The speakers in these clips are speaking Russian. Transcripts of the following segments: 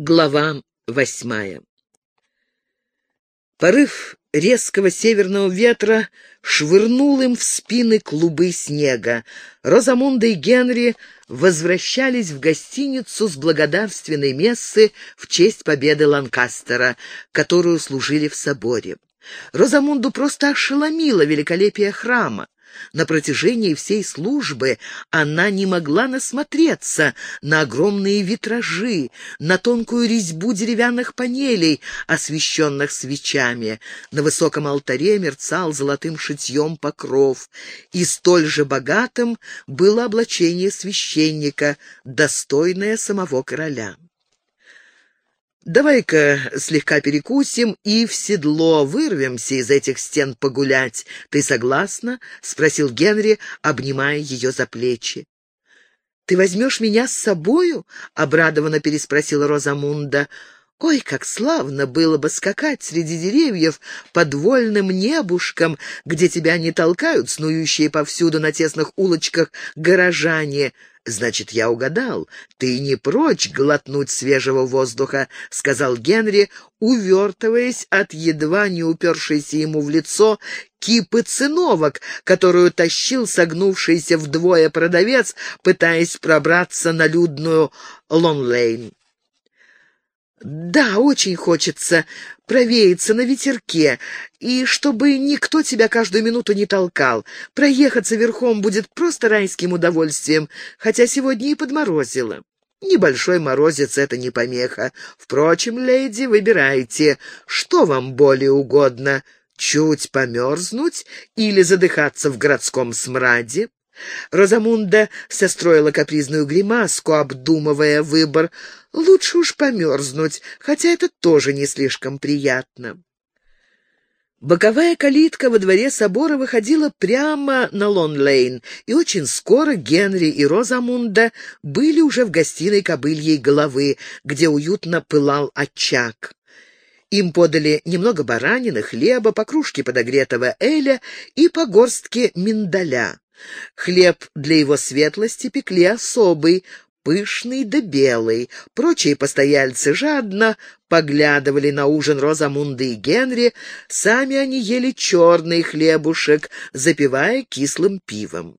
Глава восьмая Порыв резкого северного ветра швырнул им в спины клубы снега. Розамунда и Генри возвращались в гостиницу с благодарственной мессы в честь победы Ланкастера, которую служили в соборе. Розамунду просто ошеломило великолепие храма. На протяжении всей службы она не могла насмотреться на огромные витражи, на тонкую резьбу деревянных панелей, освещенных свечами. На высоком алтаре мерцал золотым шитьем покров, и столь же богатым было облачение священника, достойное самого короля. Давай-ка слегка перекусим и в седло вырвемся из этих стен погулять. Ты согласна?» — спросил Генри, обнимая ее за плечи. «Ты возьмешь меня с собою?» — обрадованно переспросила Розамунда. Ой, как славно было бы скакать среди деревьев под вольным небушком, где тебя не толкают снующие повсюду на тесных улочках горожане. Значит, я угадал. Ты не прочь глотнуть свежего воздуха, — сказал Генри, увертываясь от едва не упершейся ему в лицо кипы циновок, которую тащил согнувшийся вдвое продавец, пытаясь пробраться на людную Лонлейн. «Да, очень хочется провеяться на ветерке, и чтобы никто тебя каждую минуту не толкал. Проехаться верхом будет просто райским удовольствием, хотя сегодня и подморозило». Небольшой морозец — это не помеха. Впрочем, леди, выбирайте, что вам более угодно — чуть померзнуть или задыхаться в городском смраде. Розамунда состроила капризную гримаску, обдумывая выбор. Лучше уж померзнуть, хотя это тоже не слишком приятно. Боковая калитка во дворе собора выходила прямо на Лон-Лейн, и очень скоро Генри и Розамунда были уже в гостиной кобыльей головы, где уютно пылал очаг. Им подали немного баранины, хлеба, по кружке подогретого эля и по горстке миндаля. Хлеб для его светлости пекли особый, пышный да белый. Прочие постояльцы жадно поглядывали на ужин Розамунды и Генри, сами они ели черный хлебушек, запивая кислым пивом.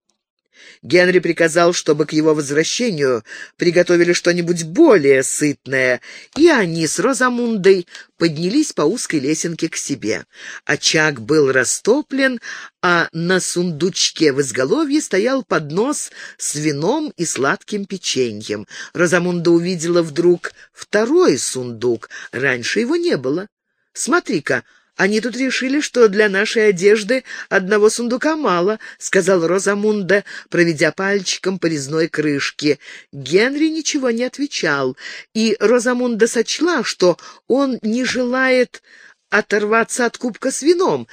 Генри приказал, чтобы к его возвращению приготовили что-нибудь более сытное, и они с Розамундой поднялись по узкой лесенке к себе. Очаг был растоплен, а на сундучке в изголовье стоял поднос с вином и сладким печеньем. Розамунда увидела вдруг второй сундук, раньше его не было. «Смотри-ка!» «Они тут решили, что для нашей одежды одного сундука мало», — сказал Розамунда, проведя пальчиком по резной крышке. Генри ничего не отвечал, и Розамунда сочла, что он не желает оторваться от кубка с вином,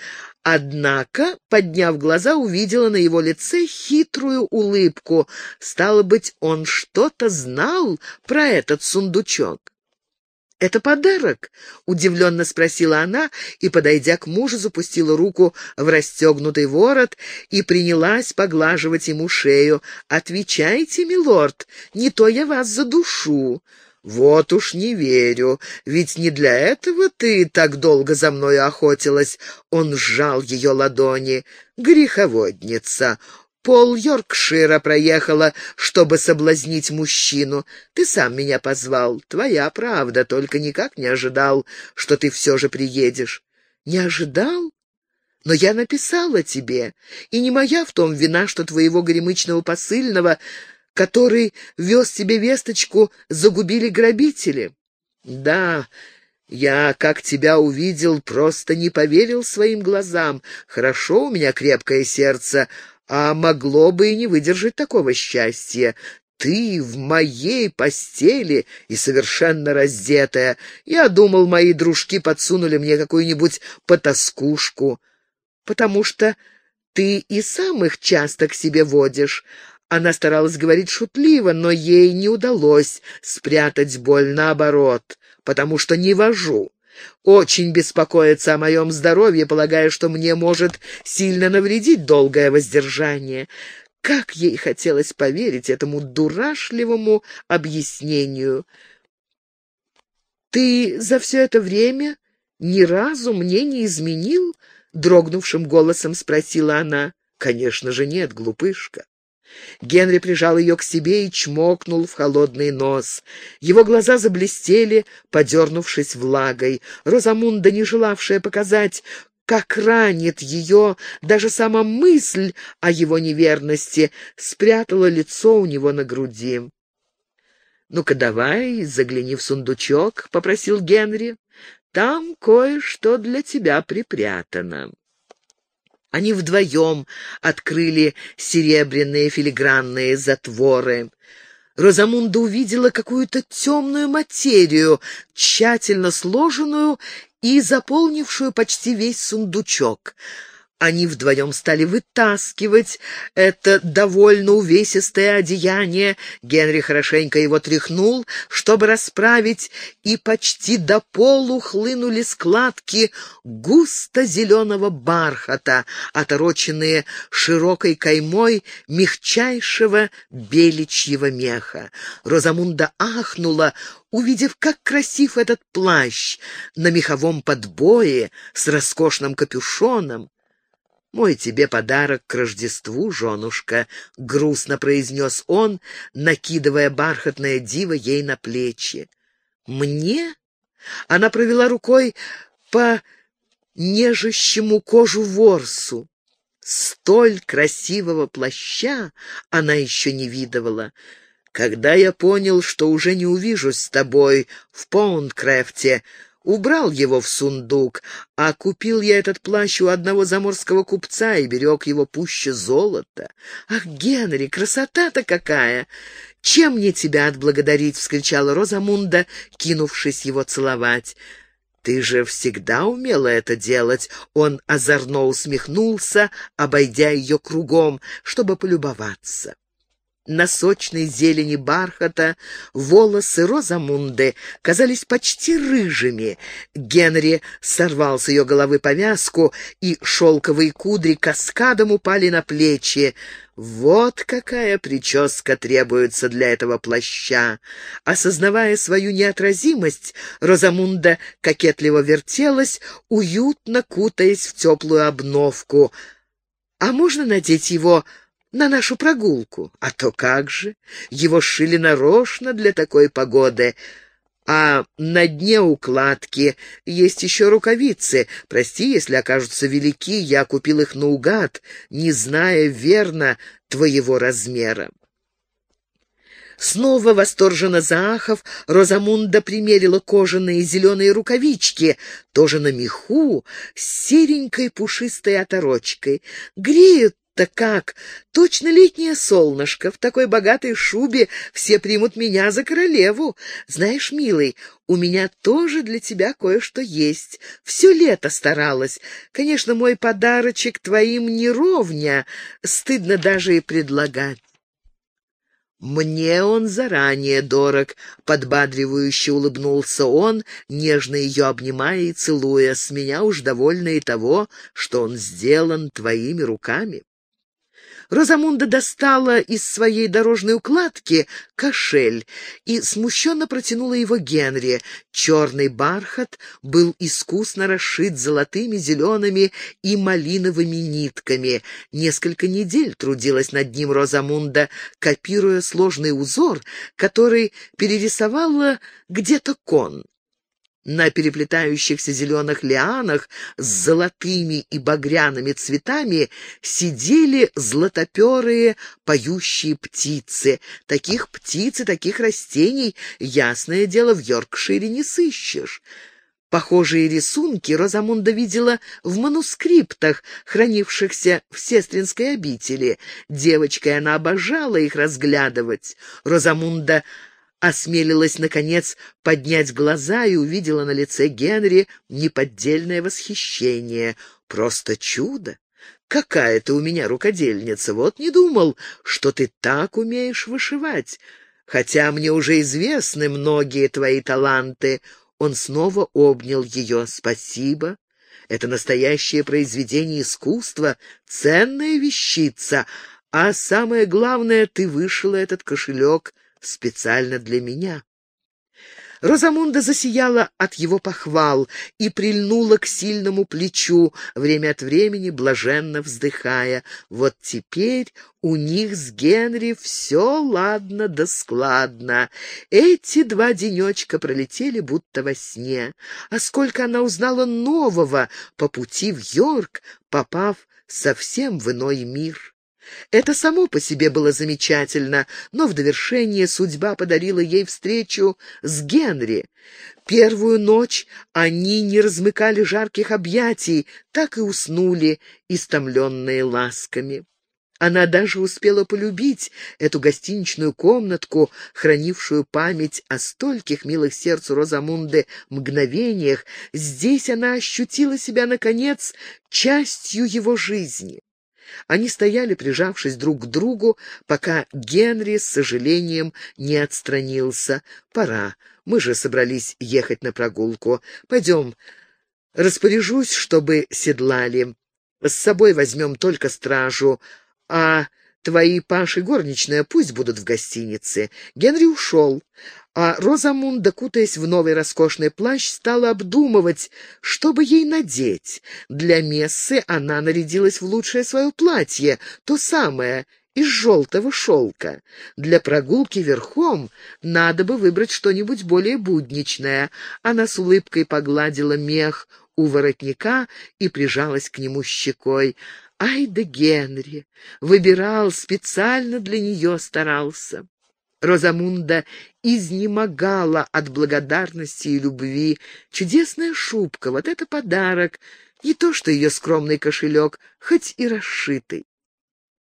Однако, подняв глаза, увидела на его лице хитрую улыбку. Стало быть, он что-то знал про этот сундучок. «Это подарок?» — удивленно спросила она и, подойдя к мужу, запустила руку в расстегнутый ворот и принялась поглаживать ему шею. «Отвечайте, милорд, не то я вас задушу». «Вот уж не верю, ведь не для этого ты так долго за мною охотилась». Он сжал ее ладони. «Греховодница! Пол Йоркшира проехала, чтобы соблазнить мужчину. Ты сам меня позвал. Твоя правда, только никак не ожидал, что ты все же приедешь. Не ожидал? Но я написала тебе, и не моя в том вина, что твоего горемычного посыльного, который вез тебе весточку, загубили грабители. Да, я, как тебя увидел, просто не поверил своим глазам. Хорошо у меня крепкое сердце, а могло бы и не выдержать такого счастья. Ты в моей постели и совершенно раздетая. Я думал, мои дружки подсунули мне какую-нибудь потаскушку, потому что ты и сам их часто к себе водишь. Она старалась говорить шутливо, но ей не удалось спрятать боль наоборот, потому что не вожу. Очень беспокоится о моем здоровье, полагая, что мне может сильно навредить долгое воздержание. Как ей хотелось поверить этому дурашливому объяснению. Ты за все это время ни разу мне не изменил?» — дрогнувшим голосом спросила она. «Конечно же нет, глупышка». Генри прижал ее к себе и чмокнул в холодный нос. Его глаза заблестели, подернувшись влагой. Розамунда, не желавшая показать, как ранит ее даже сама мысль о его неверности, спрятала лицо у него на груди. «Ну-ка давай, загляни в сундучок», — попросил Генри. «Там кое-что для тебя припрятано». Они вдвоем открыли серебряные филигранные затворы. Розамунда увидела какую-то темную материю, тщательно сложенную и заполнившую почти весь сундучок — они вдвоем стали вытаскивать это довольно увесистое одеяние. Генри хорошенько его тряхнул, чтобы расправить, и почти до полу хлынули складки густо-зеленого бархата, отороченные широкой каймой мягчайшего беличьего меха. Розамунда ахнула, увидев, как красив этот плащ на меховом подбое с роскошным капюшоном. «Мой тебе подарок к Рождеству, женушка», — грустно произнес он, накидывая бархатное диво ей на плечи. «Мне?» Она провела рукой по нежащему кожу ворсу. Столь красивого плаща она еще не видывала. Когда я понял, что уже не увижусь с тобой в Поундкрафте, убрал его в сундук, а купил я этот плащ у одного заморского купца и берег его пуще золота. Ах, Генри, красота-то какая! Чем мне тебя отблагодарить? — вскричала Розамунда, кинувшись его целовать. «Ты же всегда умела это делать!» Он озорно усмехнулся, обойдя ее кругом, чтобы полюбоваться. На сочной зелени бархата волосы Розамунды казались почти рыжими. Генри сорвал с ее головы повязку, и шелковые кудри каскадом упали на плечи. Вот какая прическа требуется для этого плаща. Осознавая свою неотразимость, Розамунда кокетливо вертелась, уютно кутаясь в теплую обновку. «А можно надеть его на нашу прогулку. А то как же! Его шили нарочно для такой погоды. А на дне укладки есть еще рукавицы. Прости, если окажутся велики, я купил их наугад, не зная верно твоего размера. Снова восторженно заахов, Розамунда примерила кожаные зеленые рукавички, тоже на меху, с серенькой пушистой оторочкой. Греют то как! Точно летнее солнышко. В такой богатой шубе все примут меня за королеву. Знаешь, милый, у меня тоже для тебя кое-что есть. Все лето старалась. Конечно, мой подарочек твоим не ровня. Стыдно даже и предлагать. «Мне он заранее дорог», — подбадривающе улыбнулся он, нежно ее обнимая и целуя. «С меня уж довольно и того, что он сделан твоими руками». Розамунда достала из своей дорожной укладки кошель и смущенно протянула его Генри. Черный бархат был искусно расшит золотыми, зелеными и малиновыми нитками. Несколько недель трудилась над ним Розамунда, копируя сложный узор, который перерисовала где-то кон. На переплетающихся зеленых лианах с золотыми и багряными цветами сидели златоперые поющие птицы. Таких птиц и таких растений, ясное дело, в Йоркшире не сыщешь. Похожие рисунки Розамунда видела в манускриптах, хранившихся в сестринской обители. Девочкой она обожала их разглядывать. Розамунда осмелилась, наконец, поднять глаза и увидела на лице Генри неподдельное восхищение. Просто чудо! Какая ты у меня рукодельница! Вот не думал, что ты так умеешь вышивать. Хотя мне уже известны многие твои таланты. Он снова обнял ее. Спасибо. Это настоящее произведение искусства, ценная вещица. А самое главное, ты вышила этот кошелек специально для меня. Розамунда засияла от его похвал и прильнула к сильному плечу, время от времени блаженно вздыхая. Вот теперь у них с Генри все ладно да складно. Эти два денечка пролетели будто во сне. А сколько она узнала нового по пути в Йорк, попав совсем в иной мир. Это само по себе было замечательно, но в довершение судьба подарила ей встречу с Генри. Первую ночь они не размыкали жарких объятий, так и уснули, истомленные ласками. Она даже успела полюбить эту гостиничную комнатку, хранившую память о стольких милых сердцу Розамунды мгновениях. Здесь она ощутила себя, наконец, частью его жизни. Они стояли, прижавшись друг к другу, пока Генри с сожалением не отстранился. «Пора. Мы же собрались ехать на прогулку. Пойдем. Распоряжусь, чтобы седлали. С собой возьмем только стражу, а твои Паш и горничная пусть будут в гостинице». Генри ушел а Розамунда, кутаясь в новый роскошный плащ, стала обдумывать, что бы ей надеть. Для мессы она нарядилась в лучшее свое платье, то самое, из желтого шелка. Для прогулки верхом надо бы выбрать что-нибудь более будничное. Она с улыбкой погладила мех у воротника и прижалась к нему щекой. Ай да Генри! Выбирал, специально для нее старался. Розамунда изнемогала от благодарности и любви. Чудесная шубка, вот это подарок, не то что ее скромный кошелек, хоть и расшитый.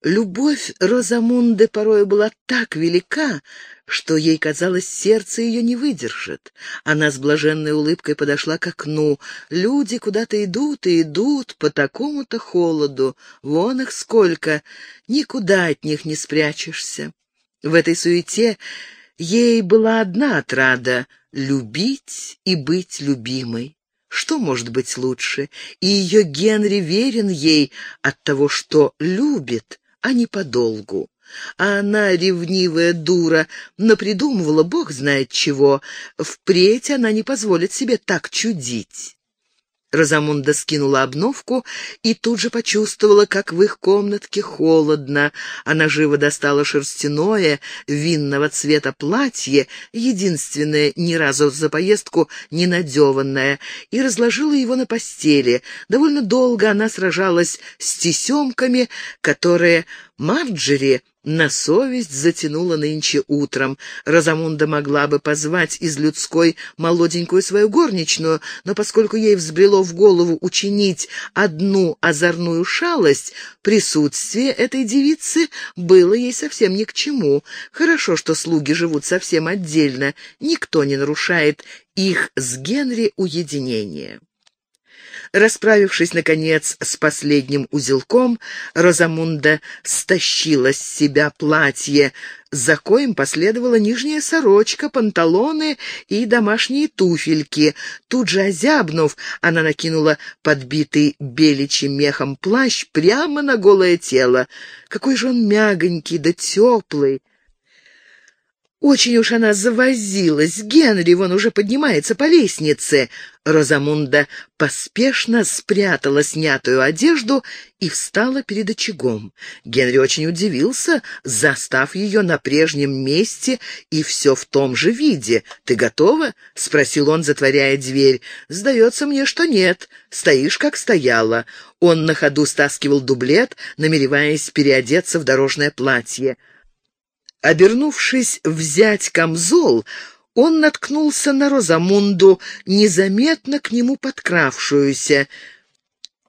Любовь Розамунды порой была так велика, что ей казалось, сердце ее не выдержит. Она с блаженной улыбкой подошла к окну. Люди куда-то идут и идут по такому-то холоду. Вон их сколько, никуда от них не спрячешься. В этой суете ей была одна отрада — любить и быть любимой. Что может быть лучше? И ее Генри верен ей от того, что любит, а не подолгу. А она, ревнивая дура, напридумывала бог знает чего. Впредь она не позволит себе так чудить. Розамунда скинула обновку и тут же почувствовала, как в их комнатке холодно. Она живо достала шерстяное, винного цвета платье, единственное ни разу за поездку не надеванное, и разложила его на постели. Довольно долго она сражалась с тесемками, которые Марджери на совесть затянула нынче утром. Розамунда могла бы позвать из людской молоденькую свою горничную, но поскольку ей взбрело в голову учинить одну озорную шалость, присутствие этой девицы было ей совсем ни к чему. Хорошо, что слуги живут совсем отдельно, никто не нарушает их с Генри уединение. Расправившись, наконец, с последним узелком, Розамунда стащила с себя платье, за коем последовала нижняя сорочка, панталоны и домашние туфельки. Тут же озябнув, она накинула подбитый беличьим мехом плащ прямо на голое тело. Какой же он мягонький да теплый! Очень уж она завозилась. Генри вон уже поднимается по лестнице. Розамунда поспешно спрятала снятую одежду и встала перед очагом. Генри очень удивился, застав ее на прежнем месте и все в том же виде. «Ты готова?» — спросил он, затворяя дверь. «Сдается мне, что нет. Стоишь, как стояла». Он на ходу стаскивал дублет, намереваясь переодеться в дорожное платье. Обернувшись взять камзол, он наткнулся на Розамунду, незаметно к нему подкравшуюся.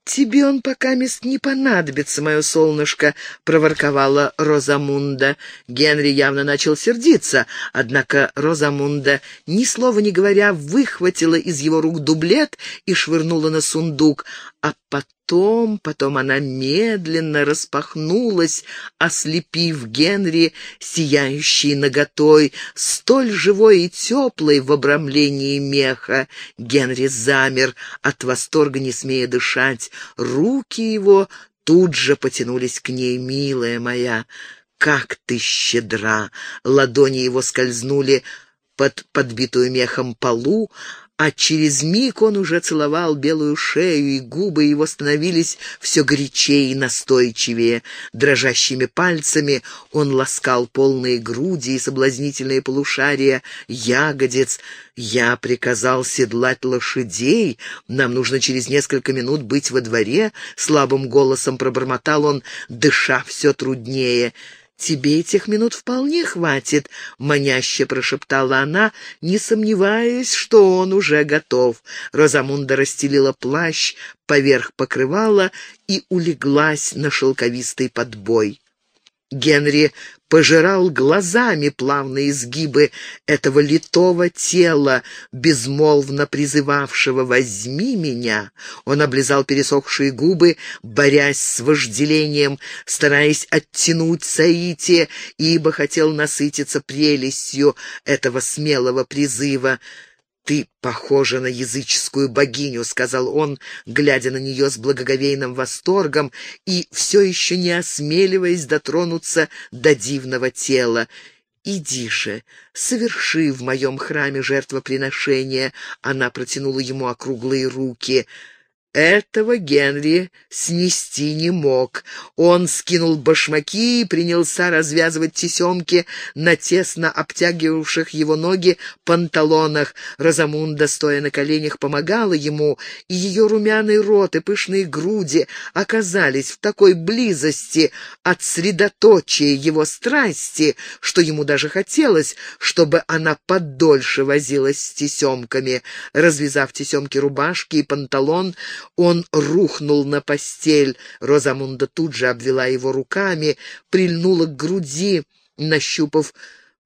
«Тебе он пока мест не понадобится, мое солнышко», — проворковала Розамунда. Генри явно начал сердиться, однако Розамунда, ни слова не говоря, выхватила из его рук дублет и швырнула на сундук, а потом, потом она медленно распахнулась, ослепив Генри, сияющей наготой, столь живой и теплой в обрамлении меха. Генри замер, от восторга не смея дышать. Руки его тут же потянулись к ней, милая моя. «Как ты щедра!» Ладони его скользнули под подбитую мехом полу, а через миг он уже целовал белую шею, и губы его становились все горячее и настойчивее. Дрожащими пальцами он ласкал полные груди и соблазнительные полушария ягодиц. «Я приказал седлать лошадей. Нам нужно через несколько минут быть во дворе», — слабым голосом пробормотал он, дыша все труднее. «Тебе этих минут вполне хватит», — маняще прошептала она, не сомневаясь, что он уже готов. Розамунда расстелила плащ поверх покрывала и улеглась на шелковистый подбой. Генри пожирал глазами плавные изгибы этого литого тела, безмолвно призывавшего «возьми меня». Он облизал пересохшие губы, борясь с вожделением, стараясь оттянуть Саити, ибо хотел насытиться прелестью этого смелого призыва. «Ты похожа на языческую богиню», — сказал он, глядя на нее с благоговейным восторгом и все еще не осмеливаясь дотронуться до дивного тела. «Иди же, соверши в моем храме жертвоприношение», — она протянула ему округлые руки — этого Генри снести не мог. Он скинул башмаки и принялся развязывать тесемки на тесно обтягивавших его ноги панталонах. Розамунда, стоя на коленях, помогала ему, и ее румяный рот и пышные груди оказались в такой близости от средоточия его страсти, что ему даже хотелось, чтобы она подольше возилась с тесемками. Развязав тесемки рубашки и панталон, он рухнул на постель. Розамунда тут же обвела его руками, прильнула к груди, нащупав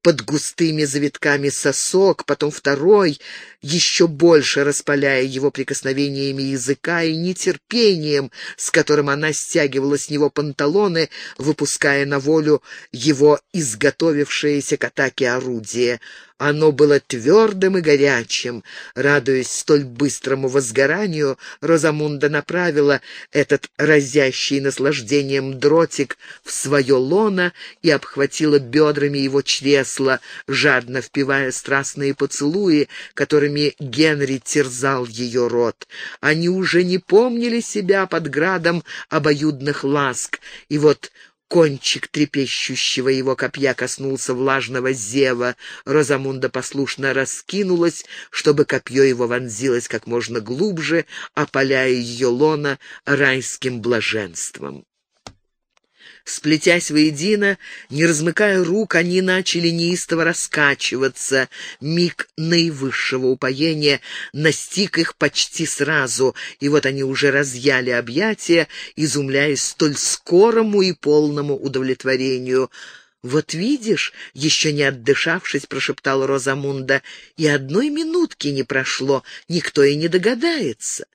под густыми завитками сосок, потом второй, еще больше распаляя его прикосновениями языка и нетерпением, с которым она стягивала с него панталоны, выпуская на волю его изготовившееся к атаке орудие. Оно было твердым и горячим. Радуясь столь быстрому возгоранию, Розамунда направила этот разящий наслаждением дротик в свое лоно и обхватила бедрами его чресла, жадно впивая страстные поцелуи, которыми Генри терзал ее рот. Они уже не помнили себя под градом обоюдных ласк, и вот Кончик трепещущего его копья коснулся влажного зева. Розамунда послушно раскинулась, чтобы копье его вонзилось как можно глубже, опаляя ее лона райским блаженством. Сплетясь воедино, не размыкая рук, они начали неистово раскачиваться. Миг наивысшего упоения настиг их почти сразу, и вот они уже разъяли объятия, изумляясь столь скорому и полному удовлетворению. «Вот видишь», — еще не отдышавшись, прошептал Розамунда, — «и одной минутки не прошло, никто и не догадается».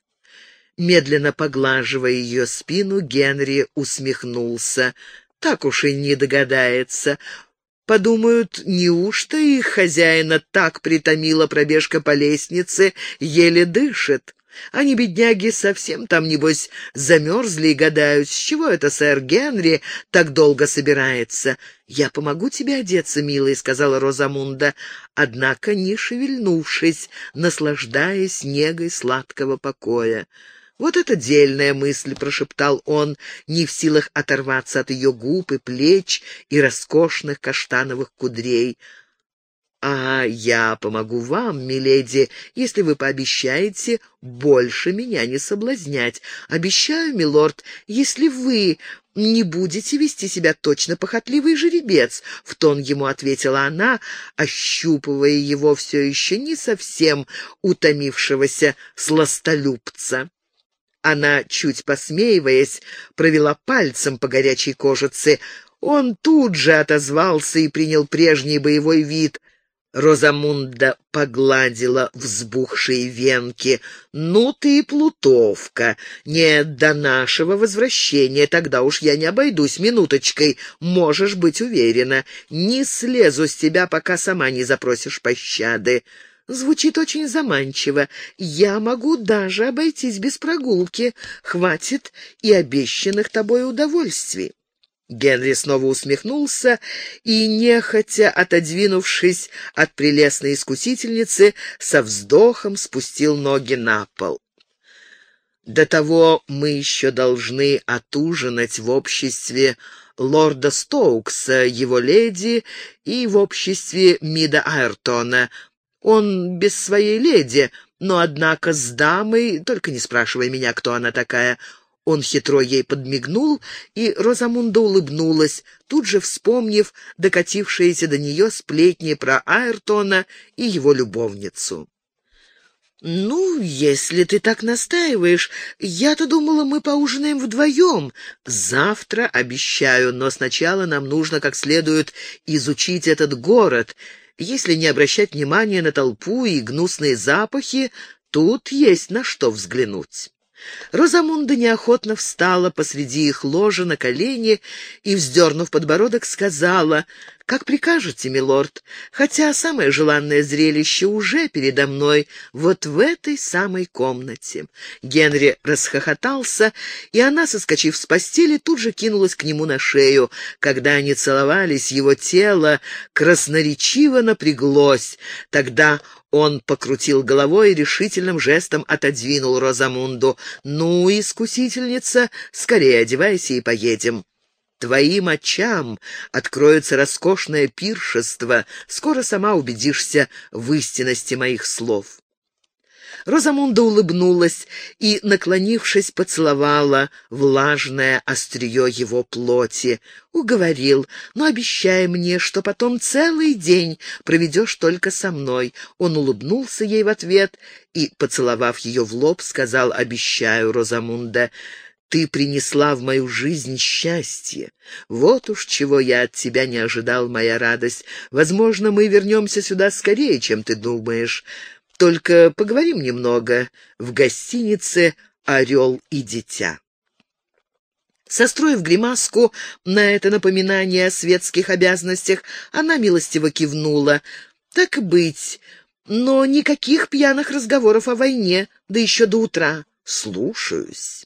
Медленно поглаживая ее спину, Генри усмехнулся. Так уж и не догадается. Подумают, неужто их хозяина так притомила пробежка по лестнице, еле дышит. Они, бедняги, совсем там, небось, замерзли и гадают, с чего это сэр Генри так долго собирается. «Я помогу тебе одеться, милый», — сказала Розамунда, однако не шевельнувшись, наслаждаясь негой сладкого покоя. «Вот это дельная мысль», — прошептал он, не в силах оторваться от ее губ и плеч и роскошных каштановых кудрей. «А я помогу вам, миледи, если вы пообещаете больше меня не соблазнять. Обещаю, милорд, если вы не будете вести себя точно похотливый жеребец», — в тон ему ответила она, ощупывая его все еще не совсем утомившегося сластолюбца. Она, чуть посмеиваясь, провела пальцем по горячей кожице. Он тут же отозвался и принял прежний боевой вид. Розамунда погладила взбухшие венки. «Ну ты и плутовка! Нет, до нашего возвращения тогда уж я не обойдусь минуточкой, можешь быть уверена. Не слезу с тебя, пока сама не запросишь пощады». Звучит очень заманчиво. Я могу даже обойтись без прогулки. Хватит и обещанных тобой удовольствий. Генри снова усмехнулся и, нехотя отодвинувшись от прелестной искусительницы, со вздохом спустил ноги на пол. До того мы еще должны отужинать в обществе лорда Стоукса, его леди, и в обществе Мида Айртона. Он без своей леди, но, однако, с дамой, только не спрашивай меня, кто она такая, он хитро ей подмигнул, и Розамунда улыбнулась, тут же вспомнив докатившиеся до нее сплетни про Айртона и его любовницу. «Ну, если ты так настаиваешь, я-то думала, мы поужинаем вдвоем. Завтра, обещаю, но сначала нам нужно как следует изучить этот город. Если не обращать внимания на толпу и гнусные запахи, тут есть на что взглянуть». Розамунда неохотно встала посреди их ложа на колени и, вздернув подбородок, сказала, «Как прикажете, милорд, хотя самое желанное зрелище уже передо мной, вот в этой самой комнате». Генри расхохотался, и она, соскочив с постели, тут же кинулась к нему на шею. Когда они целовались, его тело красноречиво напряглось. Тогда он покрутил головой и решительным жестом отодвинул Розамунду. «Ну, искусительница, скорее одевайся и поедем». Твоим очам откроется роскошное пиршество. Скоро сама убедишься в истинности моих слов. Розамунда улыбнулась и, наклонившись, поцеловала влажное острие его плоти. Уговорил, но обещай мне, что потом целый день проведешь только со мной. Он улыбнулся ей в ответ и, поцеловав ее в лоб, сказал «Обещаю, Розамунда». Ты принесла в мою жизнь счастье. Вот уж чего я от тебя не ожидал, моя радость. Возможно, мы вернемся сюда скорее, чем ты думаешь. Только поговорим немного в гостинице «Орел и дитя». Состроив гримаску на это напоминание о светских обязанностях, она милостиво кивнула. «Так быть, но никаких пьяных разговоров о войне, да еще до утра. Слушаюсь».